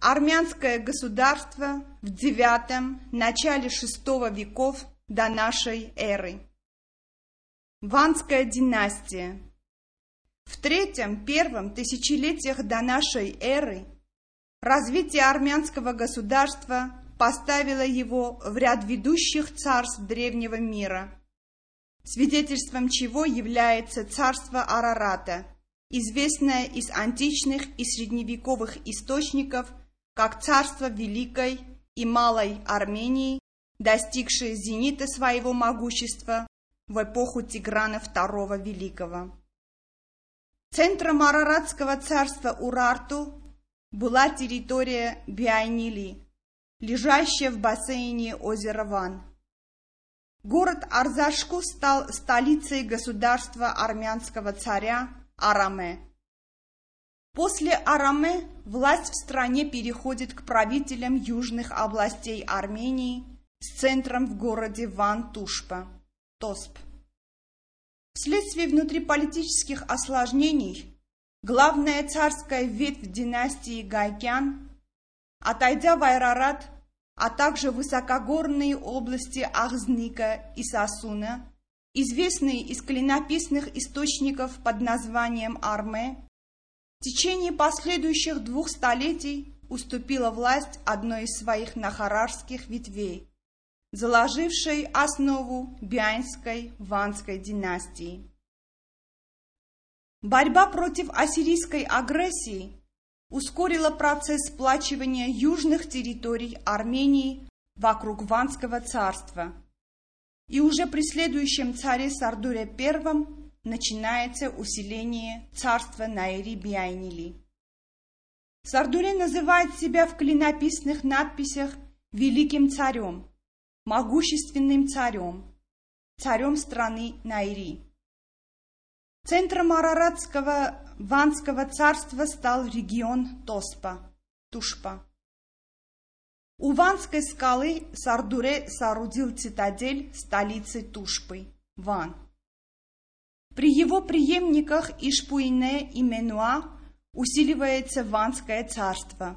армянское государство в IX – начале VI веков до нашей эры. Ванская династия. В III-первом тысячелетиях до нашей эры развитие армянского государства поставило его в ряд ведущих царств древнего мира, свидетельством чего является царство Арарата, известное из античных и средневековых источников как царство Великой и Малой Армении, достигшее зенита своего могущества в эпоху Тиграна II Великого. Центром Араратского царства Урарту была территория Биайнили, лежащая в бассейне озера Ван. Город Арзашку стал столицей государства армянского царя Араме. После Араме власть в стране переходит к правителям южных областей Армении с центром в городе Ван-Тушпа, Тосп. Вследствие внутриполитических осложнений главная царская ветвь династии Гайкян, отойдя в Айрарат, а также высокогорные области Ахзника и Сасуна, известные из клинописных источников под названием Арме, в течение последующих двух столетий уступила власть одной из своих нахарарских ветвей, заложившей основу Бианской Ванской династии. Борьба против ассирийской агрессии ускорила процесс сплачивания южных территорий Армении вокруг Ванского царства. И уже при следующем царе Сардуре I начинается усиление царства Наири-Биайнили. Сардуре называет себя в клинописных надписях великим царем, могущественным царем, царем страны Найри. Центром Араратского Ванского царства стал регион Тоспа, Тушпа. У Ванской скалы Сардуре соорудил цитадель столицы Тушпы, Ван. При его преемниках Ишпуине и Менуа усиливается Ванское царство.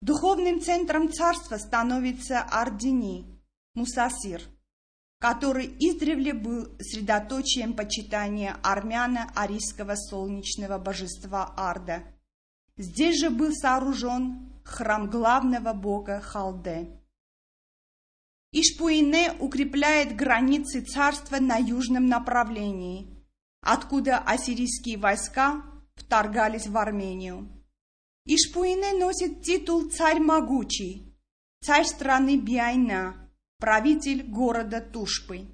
Духовным центром царства становится Ардини, Мусасир – который издревле был средоточием почитания армяно-арийского солнечного божества Арда. Здесь же был сооружен храм главного бога Халде. Ишпуине укрепляет границы царства на южном направлении, откуда ассирийские войска вторгались в Армению. Ишпуине носит титул «Царь могучий», царь страны Биайна – правитель города Тушпы.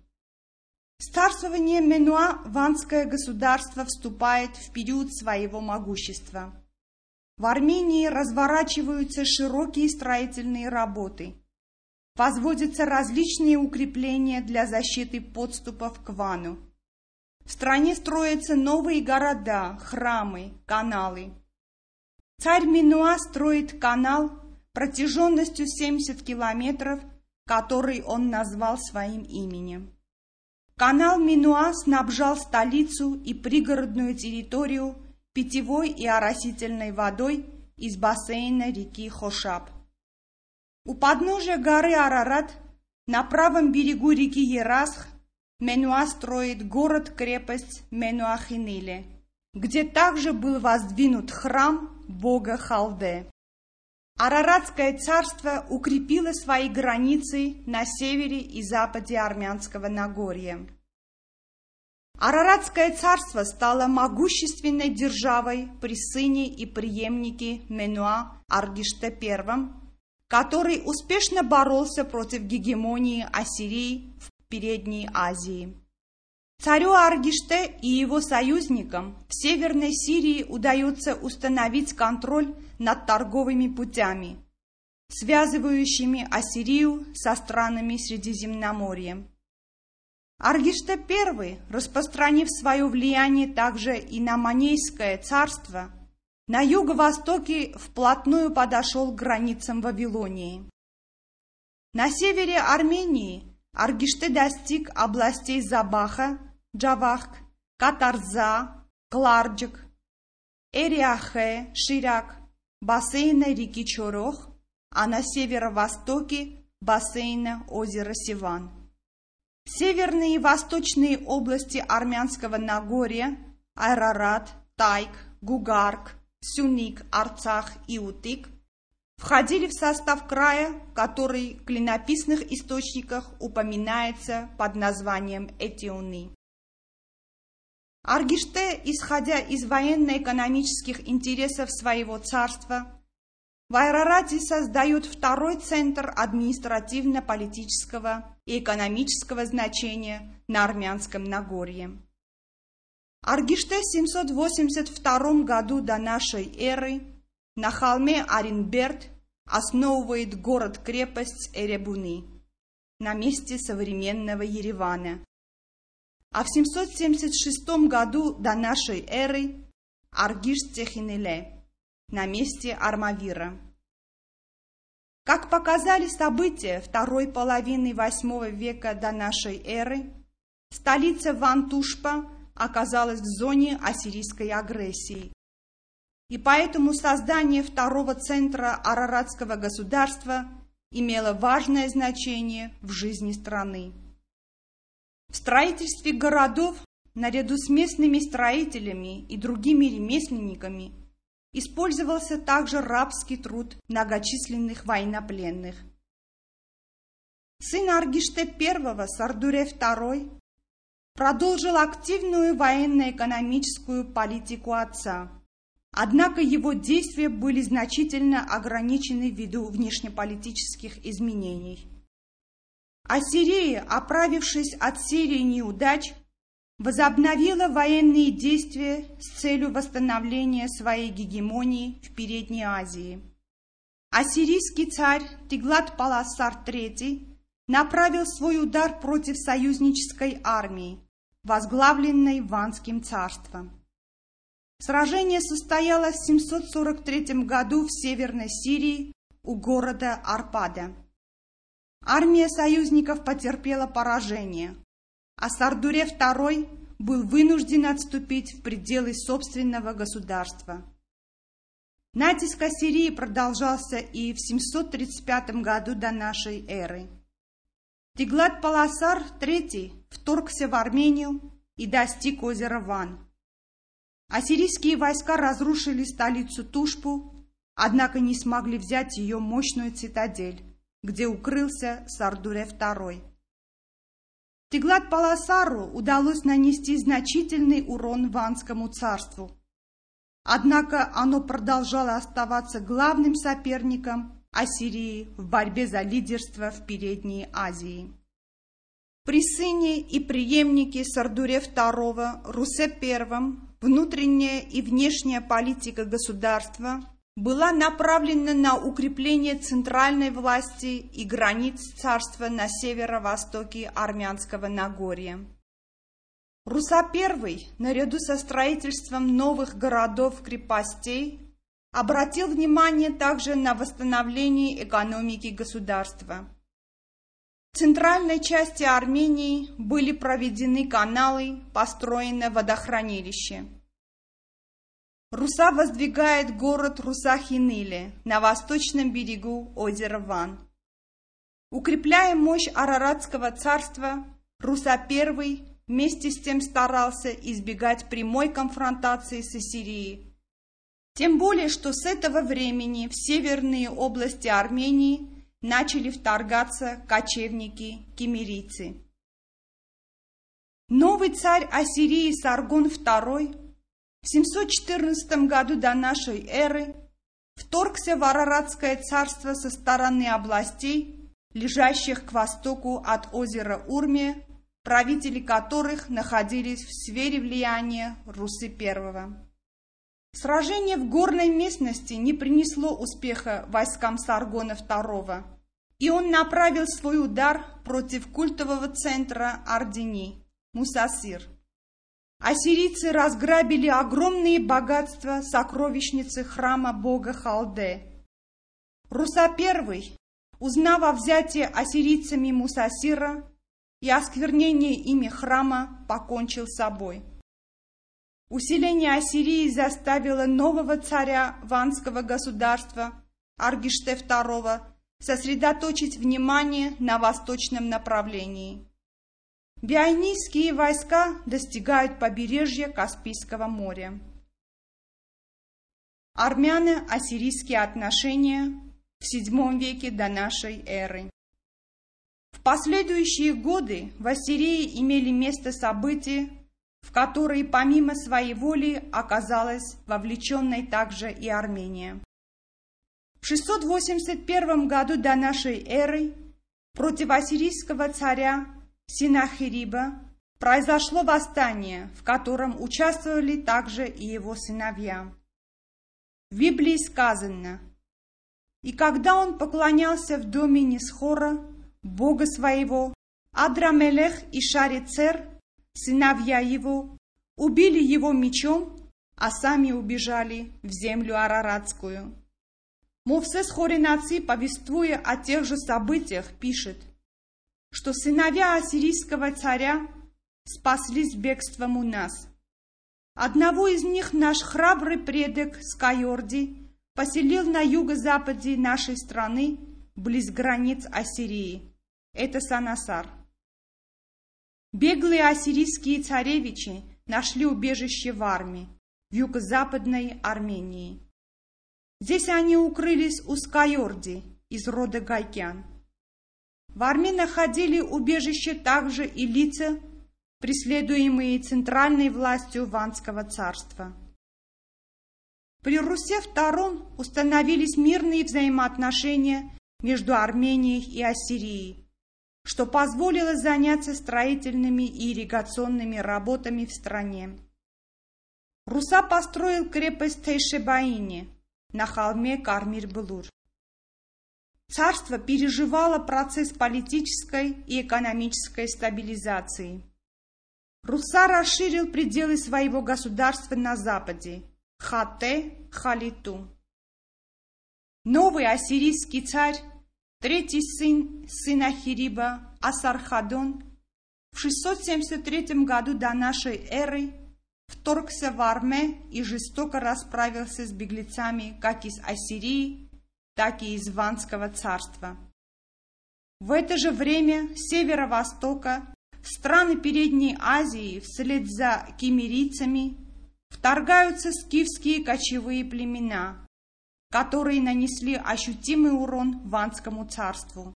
Царствование Менуа Ванское государство вступает в период своего могущества. В Армении разворачиваются широкие строительные работы. Возводятся различные укрепления для защиты подступов к Вану. В стране строятся новые города, храмы, каналы. Царь Минуа строит канал протяженностью 70 километров который он назвал своим именем. Канал Минуа снабжал столицу и пригородную территорию питьевой и оросительной водой из бассейна реки Хошаб. У подножия горы Арарат на правом берегу реки Ерасх Менуа строит город-крепость Менуахиниле, где также был воздвинут храм бога Халде. Араратское царство укрепило свои границы на севере и западе Армянского Нагорья. Араратское царство стало могущественной державой при сыне и преемнике Менуа Аргиште I, который успешно боролся против гегемонии Ассирии в Передней Азии. Царю Аргиште и его союзникам в Северной Сирии удается установить контроль над торговыми путями, связывающими Ассирию со странами Средиземноморья. Аргиште I, распространив свое влияние также и на Манейское царство, на юго-востоке вплотную подошел к границам Вавилонии. На севере Армении Аргиште достиг областей Забаха, Джавахк, Катарза, Кларджик, Эриахе, Ширак, бассейна реки Чорох, а на северо-востоке бассейна озера Сиван. Северные и восточные области армянского Нагорья – Айрарат, Тайк, Гугарк, Сюник, Арцах и Утык – входили в состав края, который в клинописных источниках упоминается под названием Этиуны. Аргиште, исходя из военно-экономических интересов своего царства, в Айрарате создает второй центр административно-политического и экономического значения на Армянском Нагорье. Аргиште в 782 году до нашей эры на холме Аринберт основывает город-крепость Эребуны на месте современного Еревана. А в 776 году до нашей эры Аргиш-Техинеле на месте Армавира. Как показали события второй половины восьмого века до нашей эры, столица Вантушпа оказалась в зоне ассирийской агрессии. И поэтому создание второго центра Араратского государства имело важное значение в жизни страны. В строительстве городов наряду с местными строителями и другими ремесленниками Использовался также рабский труд многочисленных военнопленных. Сын Аргиште I, Сардуре II, продолжил активную военно-экономическую политику отца. Однако его действия были значительно ограничены ввиду внешнеполитических изменений. Ассирия, оправившись от серии неудач, возобновила военные действия с целью восстановления своей гегемонии в Передней Азии. Ассирийский царь Тиглат-Паласар III направил свой удар против союзнической армии, возглавленной Ванским царством. Сражение состоялось в 743 году в Северной Сирии у города Арпада. Армия союзников потерпела поражение, а Сардуре II был вынужден отступить в пределы собственного государства. Натиск Ассирии продолжался и в 735 году до нашей эры. Теглат-Паласар III вторгся в Армению и достиг озера Ван. Ассирийские войска разрушили столицу Тушпу, однако не смогли взять ее мощную цитадель, где укрылся Сардуре II. Теглат-Паласару удалось нанести значительный урон Ванскому царству. Однако оно продолжало оставаться главным соперником Ассирии в борьбе за лидерство в Передней Азии. При сыне и преемнике Сардуре II Русе I внутренняя и внешняя политика государства была направлена на укрепление центральной власти и границ царства на северо-востоке Армянского Нагорья. Руса I, наряду со строительством новых городов-крепостей, обратил внимание также на восстановление экономики государства. В центральной части Армении были проведены каналы, построено водохранилище – Руса воздвигает город Русахинили на восточном берегу озера Ван. Укрепляя мощь Араратского царства, Руса I вместе с тем старался избегать прямой конфронтации с Ассирией. Тем более, что с этого времени в северные области Армении начали вторгаться кочевники-кемерийцы. Новый царь Ассирии Саргон II в 714 году до нашей эры вторгся в Араратское царство со стороны областей, лежащих к востоку от озера Урмия, правители которых находились в сфере влияния Русы I. Сражение в горной местности не принесло успеха войскам Саргона II, и он направил свой удар против культового центра Ардени – Мусасир – Ассирийцы разграбили огромные богатства сокровищницы храма бога Халде. Руса I, узнав о взятии ассирийцами Мусасира и осквернении ими храма, покончил с собой. Усиление Ассирии заставило нового царя Ванского государства, Аргиште II, сосредоточить внимание на восточном направлении. Бионийские войска достигают побережья Каспийского моря. Армяно-ассирийские отношения в VII веке до нашей эры. В последующие годы в Ассирии имели место события, в которые помимо своей воли оказалась вовлеченной также и Армения. В 681 году до нашей эры против ассирийского царя Синахириба произошло восстание, в котором участвовали также и его сыновья. В Библии сказано, «И когда он поклонялся в доме Нисхора, бога своего, Адрамелех и Шарицер, сыновья его, убили его мечом, а сами убежали в землю Араратскую». Мовсес Хоринаци, повествуя о тех же событиях, пишет, что сыновья ассирийского царя спаслись бегством у нас. Одного из них наш храбрый предок Скайорди поселил на юго-западе нашей страны, близ границ Ассирии. Это Санасар. Беглые ассирийские царевичи нашли убежище в армии, в юго-западной Армении. Здесь они укрылись у Скайорди из рода Гайкян. В армии находили убежище также и лица, преследуемые центральной властью Ванского царства. При Русе II установились мирные взаимоотношения между Арменией и Ассирией, что позволило заняться строительными и ирригационными работами в стране. Руса построил крепость Тейшебаине на холме Кармир-Блур. Царство переживало процесс политической и экономической стабилизации. Руса расширил пределы своего государства на западе – Хате, Халиту. Новый ассирийский царь, третий сын сына Хириба, Асархадон, в 673 году до нашей эры вторгся в Арме и жестоко расправился с беглецами как из Ассирии, так и из Ванского царства. В это же время с северо-востока страны Передней Азии вслед за кемерийцами вторгаются скифские кочевые племена, которые нанесли ощутимый урон Ванскому царству.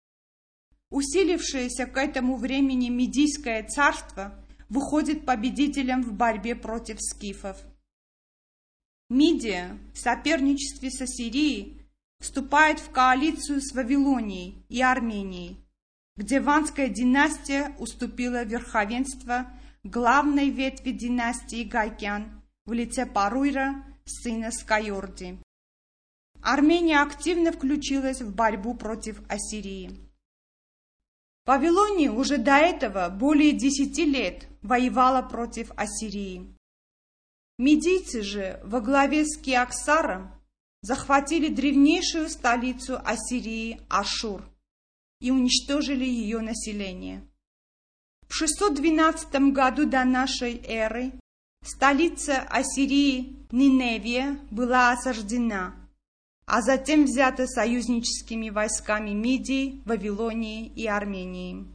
Усилившееся к этому времени Медийское царство выходит победителем в борьбе против скифов. Мидия в соперничестве с Ассирией вступает в коалицию с Вавилонией и Арменией, где Ванская династия уступила верховенство главной ветви династии Гайкян в лице Паруйра, сына Скайорди. Армения активно включилась в борьбу против Ассирии. Вавилония уже до этого более десяти лет воевала против Ассирии. Медийцы же во главе с Киаксаром захватили древнейшую столицу Ассирии Ашур и уничтожили ее население. В 612 году до нашей эры столица Ассирии Ниневия была осаждена, а затем взята союзническими войсками Мидии, Вавилонии и Армении.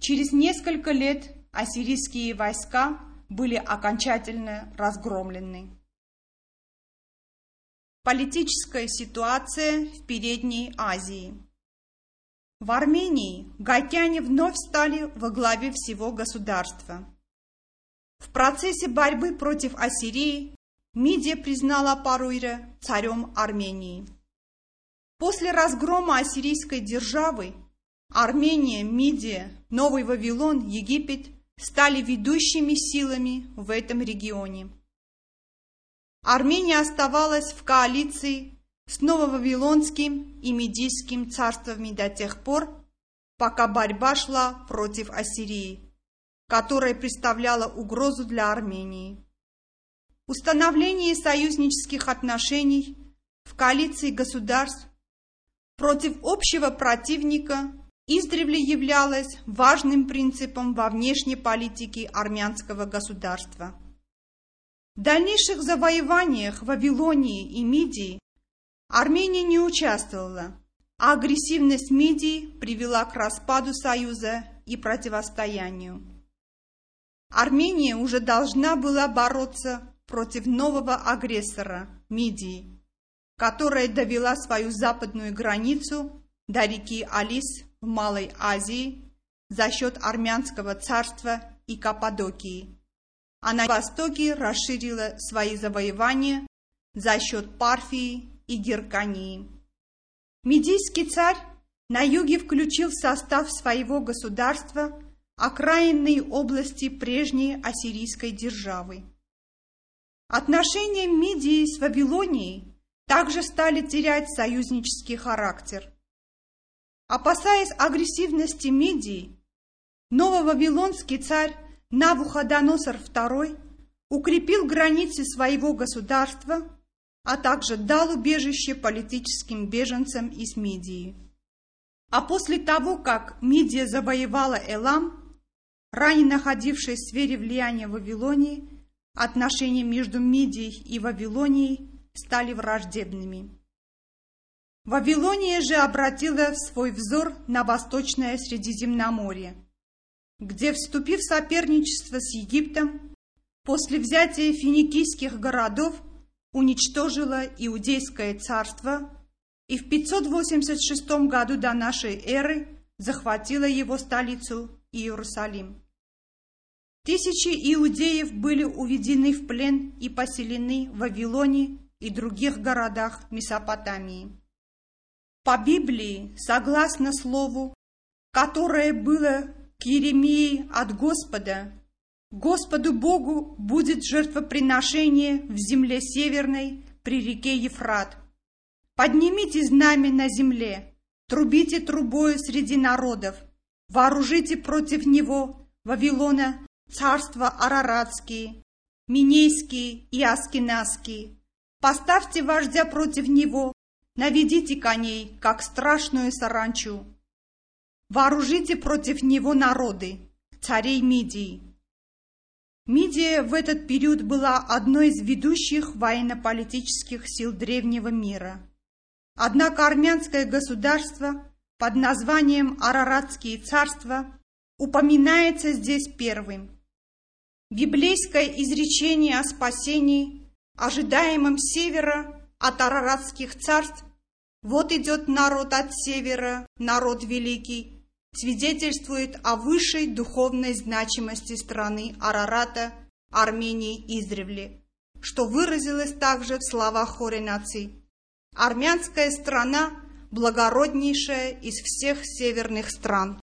Через несколько лет ассирийские войска были окончательно разгромлены. Политическая ситуация в Передней Азии. В Армении гайкяне вновь стали во главе всего государства. В процессе борьбы против Ассирии Мидия признала Паруйра царем Армении. После разгрома ассирийской державы Армения, Мидия, Новый Вавилон, Египет стали ведущими силами в этом регионе. Армения оставалась в коалиции с Нововавилонским и Медийским царствами до тех пор, пока борьба шла против Ассирии, которая представляла угрозу для Армении. Установление союзнических отношений в коалиции государств против общего противника издревле являлось важным принципом во внешней политике армянского государства – В дальнейших завоеваниях Вавилонии и Мидии Армения не участвовала, а агрессивность Мидии привела к распаду союза и противостоянию. Армения уже должна была бороться против нового агрессора – Мидии, которая довела свою западную границу до реки Алис в Малой Азии за счет армянского царства и Каппадокии, а на востоке расширила свои завоевания за счет Парфии и Геркании. Медийский царь на юге включил в состав своего государства окраинные области прежней ассирийской державы. Отношения Мидии с Вавилонией также стали терять союзнический характер. Опасаясь агрессивности Мидии, нововавилонский царь Навуходоносор II укрепил границы своего государства, а также дал убежище политическим беженцам из Мидии. А после того, как Мидия завоевала Элам, ранее находившись в сфере влияния Вавилонии, отношения между Мидией и Вавилонией стали враждебными. Вавилония же обратила свой взор на Восточное Средиземноморье, где, вступив в соперничество с Египтом, после взятия финикийских городов уничтожила Иудейское царство и в 586 году до нашей эры захватила его столицу Иерусалим. Тысячи иудеев были уведены в плен и поселены в Вавилоне и других городах Месопотамии. По Библии, согласно слову, которое было к Еремии от Господа, Господу Богу будет жертвоприношение в земле северной при реке Ефрат. Поднимите знамя на земле, трубите трубою среди народов, вооружите против него Вавилона царства Араратские, Минейские и Аскинасские. Поставьте вождя против него, наведите коней, как страшную саранчу. Вооружите против него народы, царей Мидии. Мидия в этот период была одной из ведущих военно-политических сил древнего мира. Однако армянское государство под названием Араратские царства упоминается здесь первым. Библейское изречение о спасении, ожидаемом севера от араратских царств, вот идет народ от севера, народ великий, свидетельствует о высшей духовной значимости страны Арарата, Армении издревле, что выразилось также в словах хоре наций. Армянская страна – благороднейшая из всех северных стран.